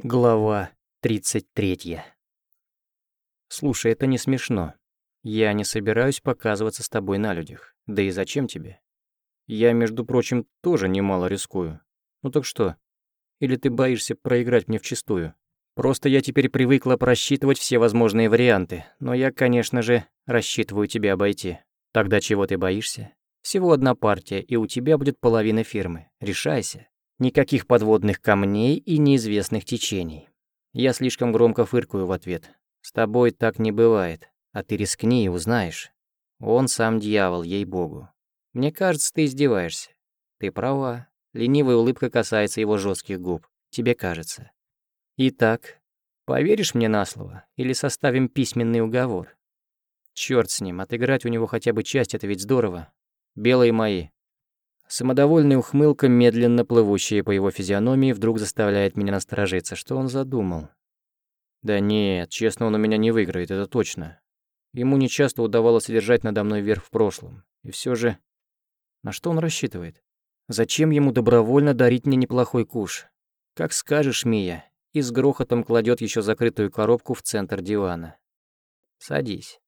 Глава 33. Слушай, это не смешно. Я не собираюсь показываться с тобой на людях. Да и зачем тебе? Я, между прочим, тоже немало рискую. Ну так что? Или ты боишься проиграть мне вчистую? Просто я теперь привыкла просчитывать все возможные варианты, но я, конечно же, рассчитываю тебя обойти. Тогда чего ты боишься? Всего одна партия, и у тебя будет половина фирмы. Решайся. Никаких подводных камней и неизвестных течений. Я слишком громко фыркаю в ответ. С тобой так не бывает, а ты рискни и узнаешь. Он сам дьявол, ей-богу. Мне кажется, ты издеваешься. Ты права. Ленивая улыбка касается его жестких губ. Тебе кажется. Итак, поверишь мне на слово или составим письменный уговор? Черт с ним, отыграть у него хотя бы часть, это ведь здорово. Белые мои, Самодовольная ухмылка, медленно плывущая по его физиономии, вдруг заставляет меня насторожиться. Что он задумал? Да нет, честно, он у меня не выиграет, это точно. Ему нечасто удавалось содержать надо мной верх в прошлом. И все же... На что он рассчитывает? Зачем ему добровольно дарить мне неплохой куш? Как скажешь, Мия. И с грохотом кладет еще закрытую коробку в центр дивана. Садись.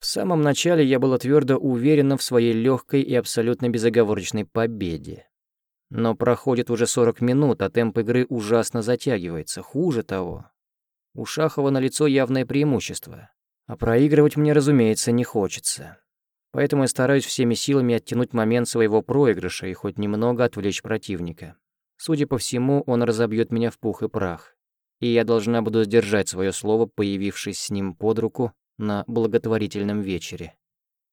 В самом начале я была твердо уверена в своей легкой и абсолютно безоговорочной победе. Но проходит уже 40 минут, а темп игры ужасно затягивается. Хуже того. У Шахова на лицо явное преимущество. А проигрывать мне, разумеется, не хочется. Поэтому я стараюсь всеми силами оттянуть момент своего проигрыша и хоть немного отвлечь противника. Судя по всему, он разобьет меня в пух и прах. И я должна буду сдержать свое слово, появившись с ним под руку на благотворительном вечере.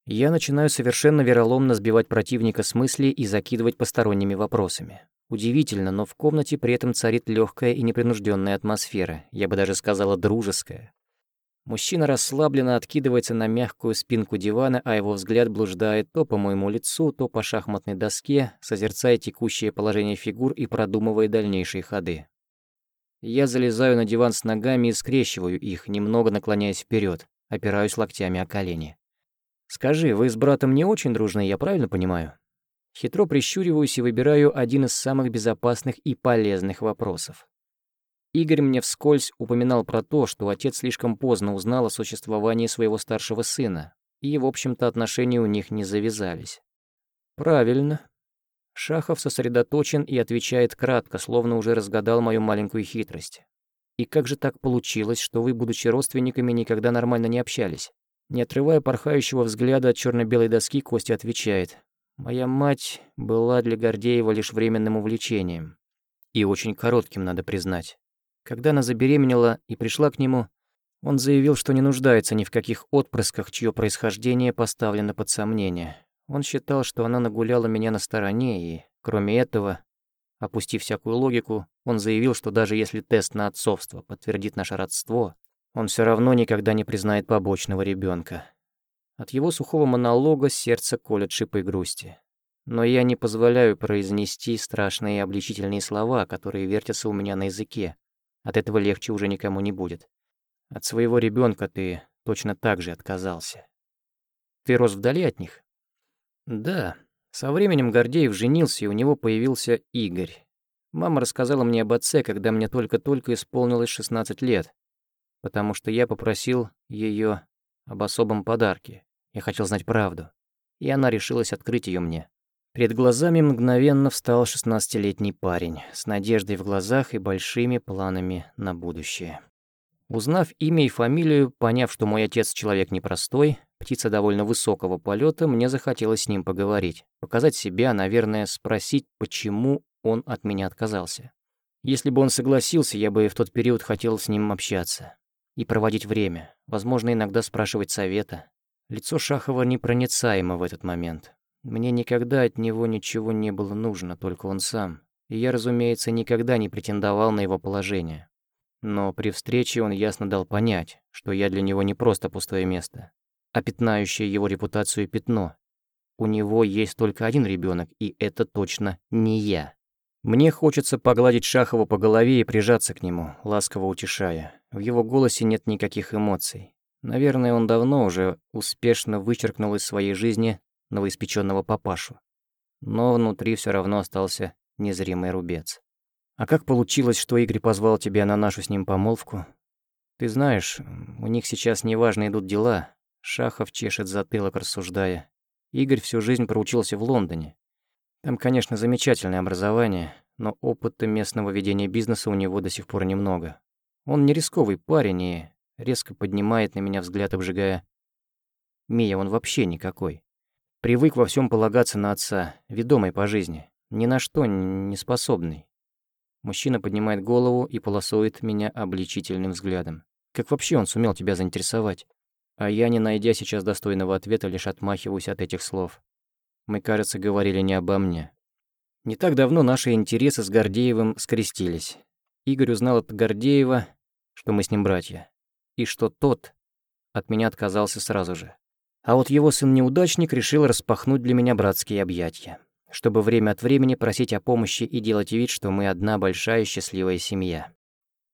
Я начинаю совершенно вероломно сбивать противника с мысли и закидывать посторонними вопросами. Удивительно, но в комнате при этом царит легкая и непринужденная атмосфера, я бы даже сказала дружеская. Мужчина расслабленно откидывается на мягкую спинку дивана, а его взгляд блуждает то по моему лицу, то по шахматной доске, созерцая текущее положение фигур и продумывая дальнейшие ходы. Я залезаю на диван с ногами и скрещиваю их, немного наклоняясь вперед опираюсь локтями о колени. «Скажи, вы с братом не очень дружны, я правильно понимаю?» Хитро прищуриваюсь и выбираю один из самых безопасных и полезных вопросов. Игорь мне вскользь упоминал про то, что отец слишком поздно узнал о существовании своего старшего сына, и, в общем-то, отношения у них не завязались. «Правильно». Шахов сосредоточен и отвечает кратко, словно уже разгадал мою маленькую хитрость. И как же так получилось, что вы, будучи родственниками, никогда нормально не общались? Не отрывая порхающего взгляда от черно белой доски, Костя отвечает. «Моя мать была для Гордеева лишь временным увлечением. И очень коротким, надо признать. Когда она забеременела и пришла к нему, он заявил, что не нуждается ни в каких отпрысках, чье происхождение поставлено под сомнение. Он считал, что она нагуляла меня на стороне, и, кроме этого, Опустив всякую логику, он заявил, что даже если тест на отцовство подтвердит наше родство, он все равно никогда не признает побочного ребенка. От его сухого монолога сердце колет шипой грусти. Но я не позволяю произнести страшные обличительные слова, которые вертятся у меня на языке. От этого легче уже никому не будет. От своего ребенка ты точно так же отказался. Ты рос вдали от них? Да, со временем Гордеев женился, и у него появился Игорь. Мама рассказала мне об отце, когда мне только-только исполнилось 16 лет, потому что я попросил ее об особом подарке. Я хотел знать правду, и она решилась открыть ее мне. Перед глазами мгновенно встал 16-летний парень, с надеждой в глазах и большими планами на будущее. Узнав имя и фамилию, поняв, что мой отец человек непростой, птица довольно высокого полета, мне захотелось с ним поговорить, показать себя, наверное, спросить, почему он от меня отказался. Если бы он согласился, я бы в тот период хотел с ним общаться и проводить время, возможно, иногда спрашивать совета. Лицо Шахова непроницаемо в этот момент. Мне никогда от него ничего не было нужно, только он сам. И я, разумеется, никогда не претендовал на его положение. Но при встрече он ясно дал понять, что я для него не просто пустое место, а пятнающее его репутацию пятно. У него есть только один ребенок, и это точно не я. Мне хочется погладить Шахова по голове и прижаться к нему, ласково утешая. В его голосе нет никаких эмоций. Наверное, он давно уже успешно вычеркнул из своей жизни новоиспеченного папашу. Но внутри все равно остался незримый рубец. А как получилось, что Игорь позвал тебя на нашу с ним помолвку? Ты знаешь, у них сейчас неважно идут дела. Шахов чешет затылок, рассуждая. Игорь всю жизнь проучился в Лондоне. Там, конечно, замечательное образование, но опыта местного ведения бизнеса у него до сих пор немного. Он не рисковый парень и резко поднимает на меня взгляд, обжигая. Мия, он вообще никакой. Привык во всем полагаться на отца, ведомый по жизни, ни на что не способный. Мужчина поднимает голову и полосует меня обличительным взглядом. Как вообще он сумел тебя заинтересовать? А я, не найдя сейчас достойного ответа, лишь отмахиваюсь от этих слов. Мы, кажется, говорили не обо мне. Не так давно наши интересы с Гордеевым скрестились. Игорь узнал от Гордеева, что мы с ним братья, и что тот от меня отказался сразу же. А вот его сын-неудачник решил распахнуть для меня братские объятия чтобы время от времени просить о помощи и делать вид, что мы одна большая счастливая семья.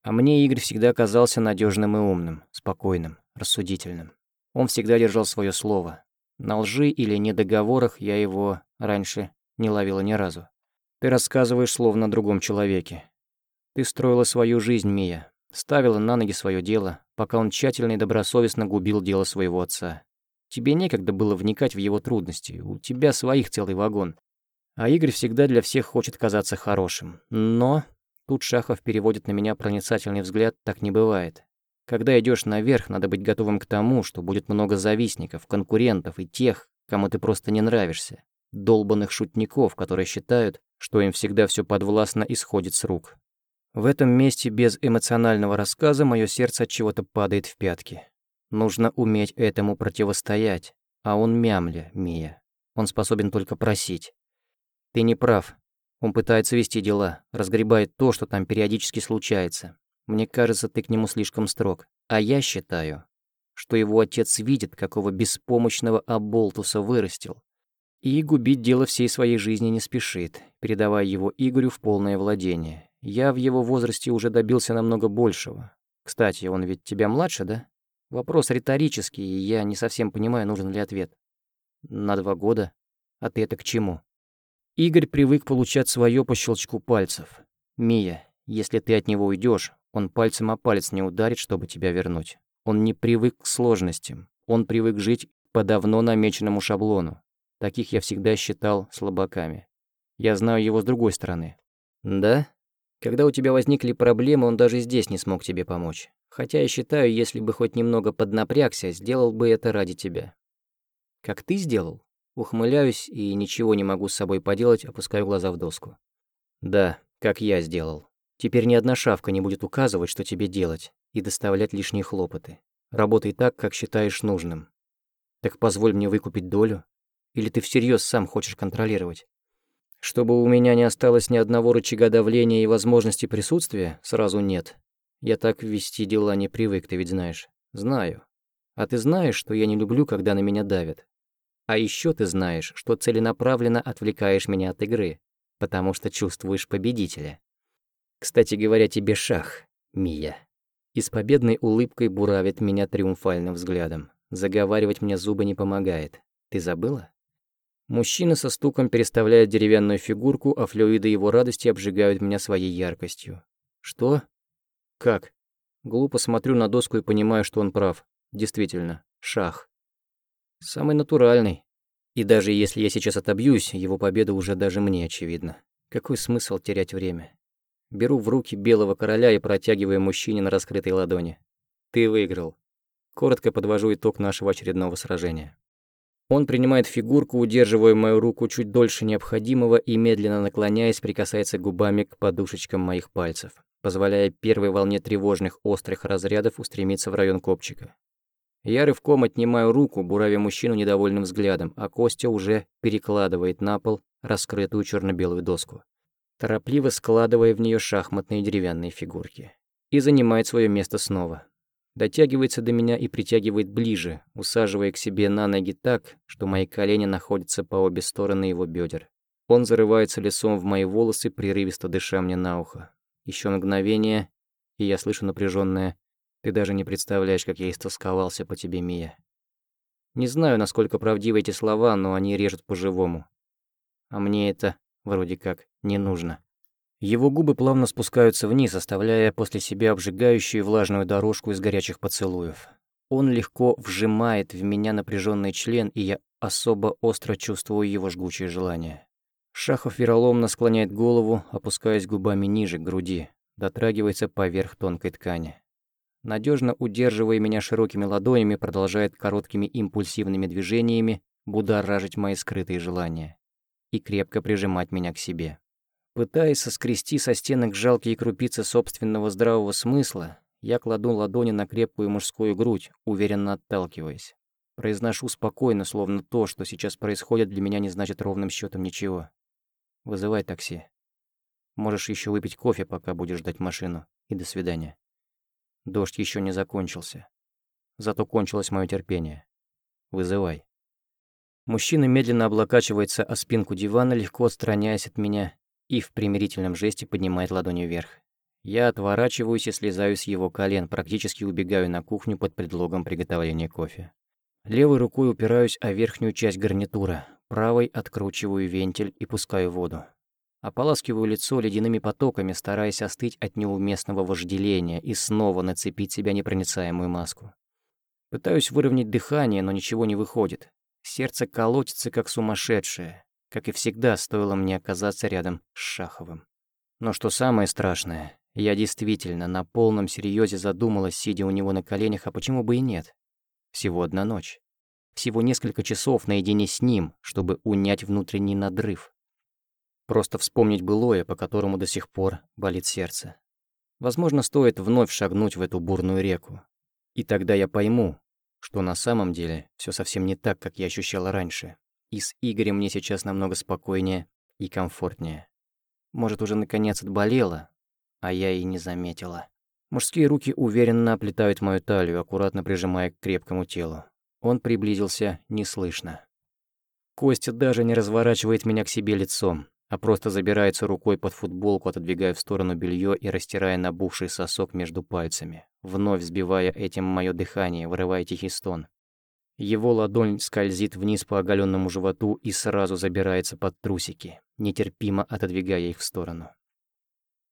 А мне Игорь всегда казался надежным и умным, спокойным, рассудительным. Он всегда держал свое слово. На лжи или недоговорах я его раньше не ловила ни разу. Ты рассказываешь словно о другом человеке. Ты строила свою жизнь, Мия, ставила на ноги свое дело, пока он тщательно и добросовестно губил дело своего отца. Тебе некогда было вникать в его трудности, у тебя своих целый вагон. А Игорь всегда для всех хочет казаться хорошим. Но тут Шахов переводит на меня проницательный взгляд, так не бывает. Когда идешь наверх, надо быть готовым к тому, что будет много завистников, конкурентов и тех, кому ты просто не нравишься. Долбанных шутников, которые считают, что им всегда все подвластно и сходит с рук. В этом месте без эмоционального рассказа мое сердце от чего-то падает в пятки. Нужно уметь этому противостоять, а он мямля, Мия. Он способен только просить. Ты не прав. Он пытается вести дела, разгребает то, что там периодически случается. Мне кажется, ты к нему слишком строг. А я считаю, что его отец видит, какого беспомощного оболтуса вырастил. И губить дело всей своей жизни не спешит, передавая его Игорю в полное владение. Я в его возрасте уже добился намного большего. Кстати, он ведь тебя младше, да? Вопрос риторический, и я не совсем понимаю, нужен ли ответ. На два года? А ты это к чему? Игорь привык получать свое по щелчку пальцев. «Мия, если ты от него уйдешь, он пальцем о палец не ударит, чтобы тебя вернуть. Он не привык к сложностям. Он привык жить по давно намеченному шаблону. Таких я всегда считал слабаками. Я знаю его с другой стороны. Да? Когда у тебя возникли проблемы, он даже здесь не смог тебе помочь. Хотя я считаю, если бы хоть немного поднапрягся, сделал бы это ради тебя. Как ты сделал? Ухмыляюсь и ничего не могу с собой поделать, опускаю глаза в доску. Да, как я сделал. Теперь ни одна шавка не будет указывать, что тебе делать, и доставлять лишние хлопоты. Работай так, как считаешь нужным. Так позволь мне выкупить долю? Или ты всерьез сам хочешь контролировать? Чтобы у меня не осталось ни одного рычага давления и возможности присутствия, сразу нет. Я так вести дела не привык, ты ведь знаешь. Знаю. А ты знаешь, что я не люблю, когда на меня давят. А еще ты знаешь, что целенаправленно отвлекаешь меня от игры, потому что чувствуешь победителя. Кстати говоря, тебе шах, Мия. И с победной улыбкой буравит меня триумфальным взглядом. Заговаривать мне зубы не помогает. Ты забыла? Мужчина со стуком переставляет деревянную фигурку, а флюиды его радости обжигают меня своей яркостью. Что? Как? Глупо смотрю на доску и понимаю, что он прав. Действительно, шах. Самый натуральный. И даже если я сейчас отобьюсь, его победа уже даже мне очевидна. Какой смысл терять время? Беру в руки белого короля и протягиваю мужчине на раскрытой ладони. Ты выиграл. Коротко подвожу итог нашего очередного сражения. Он принимает фигурку, удерживая мою руку чуть дольше необходимого и, медленно наклоняясь, прикасается губами к подушечкам моих пальцев, позволяя первой волне тревожных острых разрядов устремиться в район копчика. Я рывком отнимаю руку, буравя мужчину недовольным взглядом, а Костя уже перекладывает на пол раскрытую черно-белую доску, торопливо складывая в нее шахматные деревянные фигурки. И занимает свое место снова. Дотягивается до меня и притягивает ближе, усаживая к себе на ноги так, что мои колени находятся по обе стороны его бедер. Он зарывается лицом в мои волосы, прерывисто дыша мне на ухо. Еще мгновение, и я слышу напряженное ты даже не представляешь, как я истосковался по тебе, Мия. Не знаю, насколько правдивы эти слова, но они режут по-живому. А мне это, вроде как, не нужно. Его губы плавно спускаются вниз, оставляя после себя обжигающую влажную дорожку из горячих поцелуев. Он легко вжимает в меня напряженный член, и я особо остро чувствую его жгучее желание. Шахов вероломно склоняет голову, опускаясь губами ниже, к груди, дотрагивается поверх тонкой ткани. Надежно удерживая меня широкими ладонями, продолжает короткими импульсивными движениями будоражить мои скрытые желания и крепко прижимать меня к себе. Пытаясь соскрести со стенок жалкие крупицы собственного здравого смысла, я кладу ладони на крепкую мужскую грудь, уверенно отталкиваясь. Произношу спокойно, словно то, что сейчас происходит, для меня не значит ровным счетом ничего. Вызывай такси. Можешь еще выпить кофе, пока будешь ждать машину. И до свидания. Дождь еще не закончился. Зато кончилось мое терпение. Вызывай. Мужчина медленно облокачивается о спинку дивана, легко отстраняясь от меня и в примирительном жесте поднимает ладони вверх. Я отворачиваюсь и слезаю с его колен, практически убегаю на кухню под предлогом приготовления кофе. Левой рукой упираюсь о верхнюю часть гарнитура, правой откручиваю вентиль и пускаю воду. Ополаскиваю лицо ледяными потоками, стараясь остыть от неуместного вожделения и снова нацепить себя непроницаемую маску. Пытаюсь выровнять дыхание, но ничего не выходит. Сердце колотится, как сумасшедшее. Как и всегда, стоило мне оказаться рядом с Шаховым. Но что самое страшное, я действительно на полном серьезе задумалась, сидя у него на коленях, а почему бы и нет? Всего одна ночь. Всего несколько часов наедине с ним, чтобы унять внутренний надрыв. Просто вспомнить былое, по которому до сих пор болит сердце. Возможно, стоит вновь шагнуть в эту бурную реку. И тогда я пойму, что на самом деле все совсем не так, как я ощущала раньше. И с Игорем мне сейчас намного спокойнее и комфортнее. Может, уже наконец отболела, а я и не заметила. Мужские руки уверенно оплетают мою талию, аккуратно прижимая к крепкому телу. Он приблизился неслышно. Костя даже не разворачивает меня к себе лицом, а просто забирается рукой под футболку, отодвигая в сторону белье и растирая набухший сосок между пальцами, вновь сбивая этим мое дыхание, вырывая тихий стон. Его ладонь скользит вниз по оголенному животу и сразу забирается под трусики, нетерпимо отодвигая их в сторону.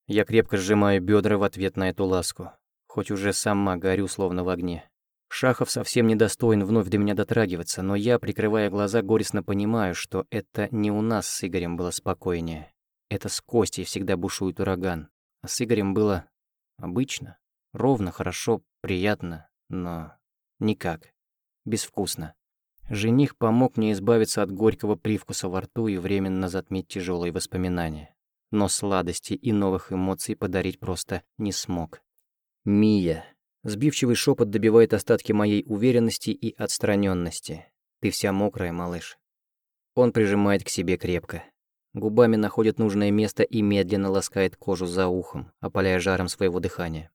Я крепко сжимаю бедра в ответ на эту ласку, хоть уже сама горю словно в огне. Шахов совсем недостоин вновь до меня дотрагиваться, но я, прикрывая глаза, горестно понимаю, что это не у нас с Игорем было спокойнее. Это с Костей всегда бушует ураган. А с Игорем было обычно, ровно, хорошо, приятно, но никак безвкусно. Жених помог мне избавиться от горького привкуса во рту и временно затмить тяжелые воспоминания. Но сладости и новых эмоций подарить просто не смог. «Мия». Сбивчивый шепот добивает остатки моей уверенности и отстраненности. «Ты вся мокрая, малыш». Он прижимает к себе крепко. Губами находит нужное место и медленно ласкает кожу за ухом, опаляя жаром своего дыхания.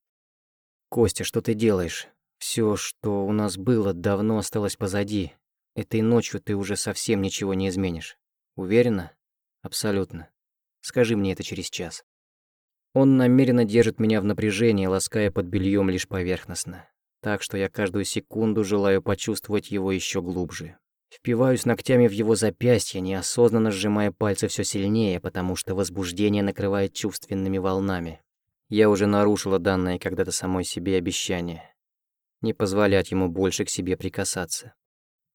«Костя, что ты делаешь? Все, что у нас было, давно осталось позади. Этой ночью ты уже совсем ничего не изменишь. Уверена? Абсолютно. Скажи мне это через час. Он намеренно держит меня в напряжении, лаская под бельем лишь поверхностно. Так что я каждую секунду желаю почувствовать его еще глубже. Впиваюсь ногтями в его запястье, неосознанно сжимая пальцы все сильнее, потому что возбуждение накрывает чувственными волнами. Я уже нарушила данное когда-то самой себе обещание не позволять ему больше к себе прикасаться.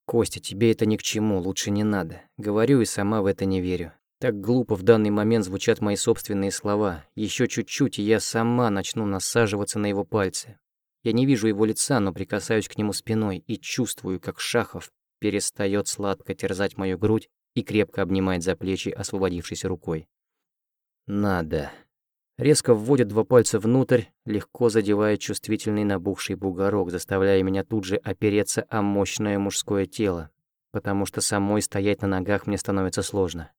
«Костя, тебе это ни к чему, лучше не надо. Говорю и сама в это не верю. Так глупо в данный момент звучат мои собственные слова. Еще чуть-чуть, и я сама начну насаживаться на его пальцы. Я не вижу его лица, но прикасаюсь к нему спиной и чувствую, как Шахов перестает сладко терзать мою грудь и крепко обнимает за плечи освободившейся рукой. «Надо», Резко вводит два пальца внутрь, легко задевая чувствительный набухший бугорок, заставляя меня тут же опереться о мощное мужское тело, потому что самой стоять на ногах мне становится сложно.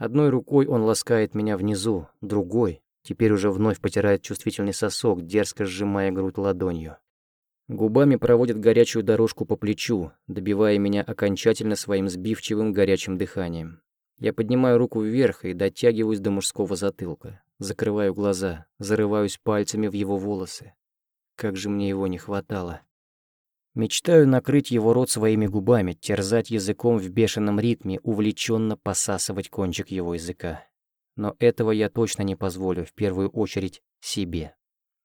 Одной рукой он ласкает меня внизу, другой, теперь уже вновь потирает чувствительный сосок, дерзко сжимая грудь ладонью. Губами проводит горячую дорожку по плечу, добивая меня окончательно своим сбивчивым горячим дыханием. Я поднимаю руку вверх и дотягиваюсь до мужского затылка. Закрываю глаза, зарываюсь пальцами в его волосы. Как же мне его не хватало. Мечтаю накрыть его рот своими губами, терзать языком в бешеном ритме, увлеченно посасывать кончик его языка. Но этого я точно не позволю, в первую очередь, себе.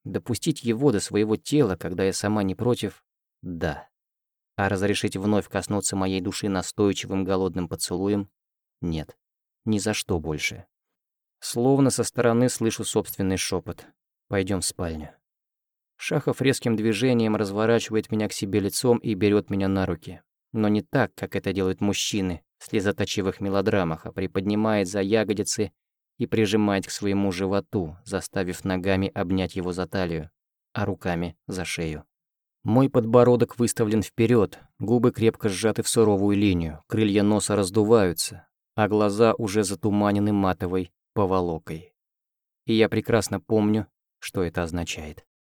Допустить его до своего тела, когда я сама не против – да. А разрешить вновь коснуться моей души настойчивым голодным поцелуем – нет. Ни за что больше. Словно со стороны слышу собственный шепот. Пойдем в спальню. Шахов резким движением разворачивает меня к себе лицом и берет меня на руки. Но не так, как это делают мужчины в слезоточивых мелодрамах, а приподнимает за ягодицы и прижимает к своему животу, заставив ногами обнять его за талию, а руками за шею. Мой подбородок выставлен вперед, губы крепко сжаты в суровую линию, крылья носа раздуваются, а глаза уже затуманены матовой поволокой. И я прекрасно помню, что это означает.